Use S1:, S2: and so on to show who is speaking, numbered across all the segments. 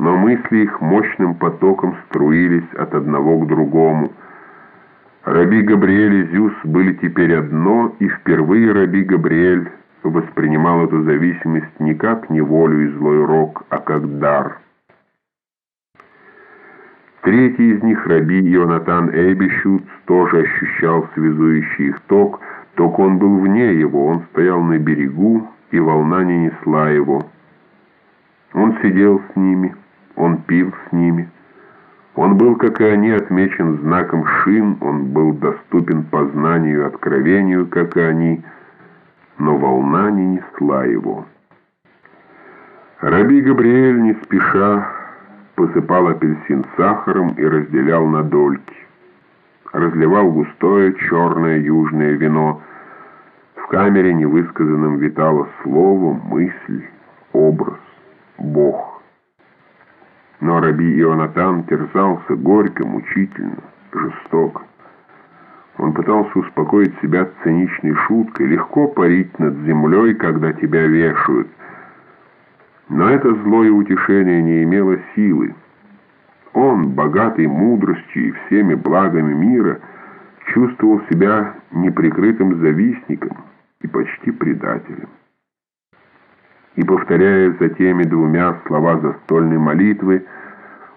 S1: но мысли их мощным потоком струились от одного к другому. Раби Габриэль и Зюс были теперь одно, и впервые Раби Габриэль воспринимал эту зависимость не как неволю и злой рок, а как дар. Третий из них, Раби Йонатан Эйбишюц, тоже ощущал связующий их ток, только он был вне его, он стоял на берегу, и волна не несла его. Он сидел с ними, он пил с ними. Он был, как и они, отмечен знаком шин, он был доступен познанию и откровению, как и они, но волна не несла его. Раби Габриэль не спеша посыпал апельсин сахаром и разделял на дольки. Разливал густое черное южное вино. В камере невысказанным витало слово, мысль, образ, Бог. Но Раби Ионатан терзался горько, мучительно, жестоко. Он пытался успокоить себя циничной шуткой. Легко парить над землей, когда тебя вешают. Но это злое утешение не имело силы. Он, богатый мудростью и всеми благами мира, чувствовал себя неприкрытым завистником и почти предателем. И повторяя за теми двумя слова застольной молитвы,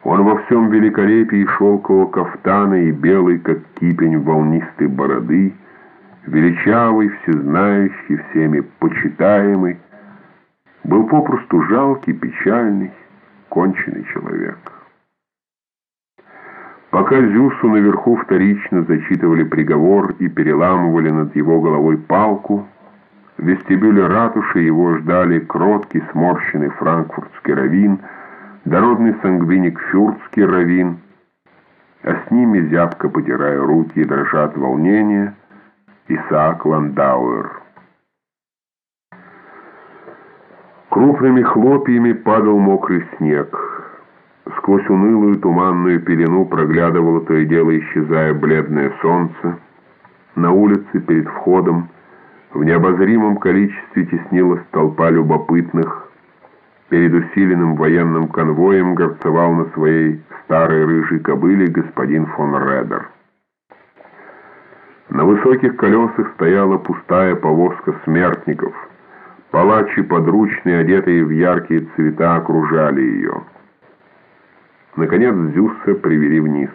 S1: он во всем великолепии шелкового кафтана и белый, как кипень волнистой бороды, величавый, всезнающий, всеми почитаемый, был попросту жалкий, печальный, конченый человек. Пока Зюсу наверху вторично зачитывали приговор и переламывали над его головой палку, в вестибюле ратуши его ждали кроткий, сморщенный франкфуртский раввин, дородный сангвиник фюртский раввин, а с ними, зябко потирая руки и дрожа от волнения, Исаак Ландауэр. Крупными хлопьями падал мокрый снег. Сквозь унылую туманную пелену проглядывало то и дело исчезая бледное солнце. На улице перед входом в необозримом количестве теснилась толпа любопытных. Перед усиленным военным конвоем горцевал на своей старой рыжей кобыле господин фон Редер. На высоких колесах стояла пустая повозка смертников — Палачи подручные, одетые в яркие цвета, окружали ее. Наконец Зюсса привели вниз.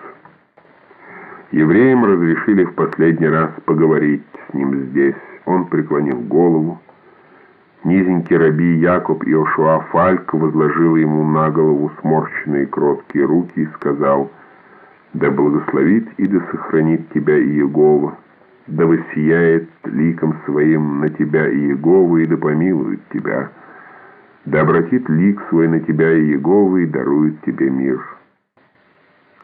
S1: Евреям разрешили в последний раз поговорить с ним здесь. Он преклонил голову. Низенький раби Якоб Иошуа Фальк возложил ему на голову сморщенные кроткие руки и сказал, «Да благословит и да сохранит тебя Иегова» да воссияет ликом своим на тебя и Егова, и да помилует тебя, да обратит лик свой на тебя и Егова, и дарует тебе мир.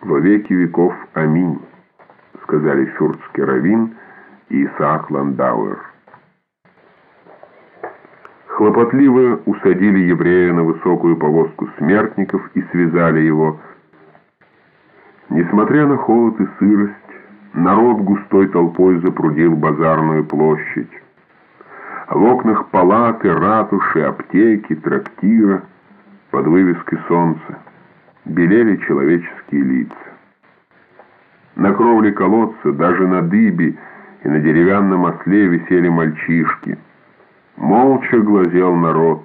S1: Во веки веков аминь, сказали фюртский раввин и Исаак Ландауэр. Хлопотливо усадили еврея на высокую повозку смертников и связали его. Несмотря на холод и сырость, Народ густой толпой запрудил базарную площадь. В окнах палаты, ратуши, аптеки, трактира под вывеской солнца белели человеческие лица. На кровле колодца, даже на дыбе и на деревянном осле висели мальчишки. Молча глазел народ.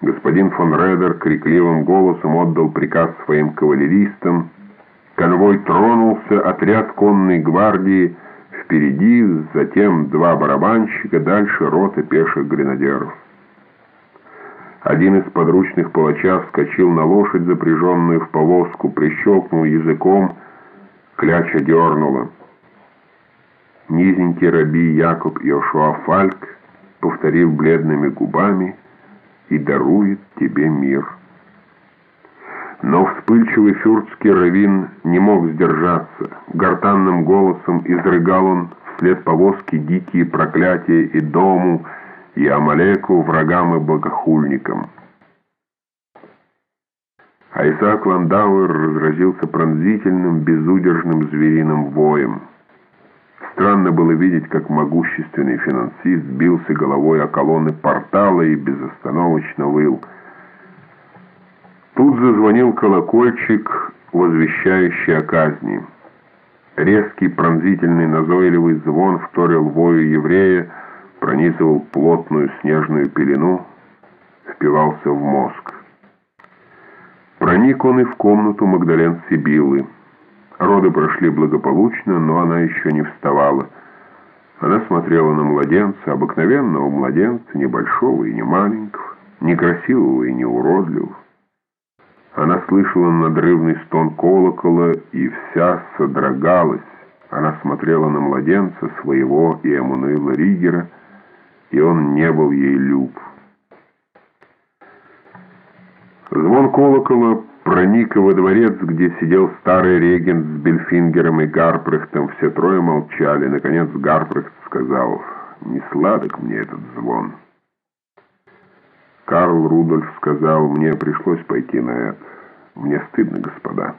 S1: Господин фон Редер крикливым голосом отдал приказ своим кавалеристам — Конвой тронулся, отряд конной гвардии впереди, затем два барабанщика, дальше рота пеших гренадеров. Один из подручных палача вскочил на лошадь, запряженную в повозку, прищелкнул языком, кляча дернула. Низенький раби Якоб Йошуа Фальк повторил бледными губами «И дарует тебе мир». Но вспыльчивый фюртский раввин не мог сдержаться. Гортанным голосом изрыгал он вслед повозки дикие проклятия и дому, и Амалеку, врагам и богохульникам. А Исаак Ландауэр разразился пронзительным, безудержным звериным воем. Странно было видеть, как могущественный финансист бился головой о колонны портала и безостановочно выл. Тут зазвонил колокольчик, возвещающий о казни. Резкий, пронзительный, назойливый звон вторил вою еврея, пронизывал плотную снежную пелену, впивался в мозг. Проник он и в комнату Магдален Сибилы. Роды прошли благополучно, но она еще не вставала. Она смотрела на младенца, обыкновенного младенца, небольшого и не маленького, некрасивого и не уродливого. Она слышала надрывный стон колокола и вся содрогалась. Она смотрела на младенца своего и Эммануила Ригера, и он не был ей люб. Звон колокола проник во дворец, где сидел старый регент с Бельфингером и Гарпрехтом. Все трое молчали. Наконец Гарпрехт сказал, «Не сладок мне этот звон». Карл Рудольф сказал, «Мне пришлось пойти на это. Мне стыдно, господа».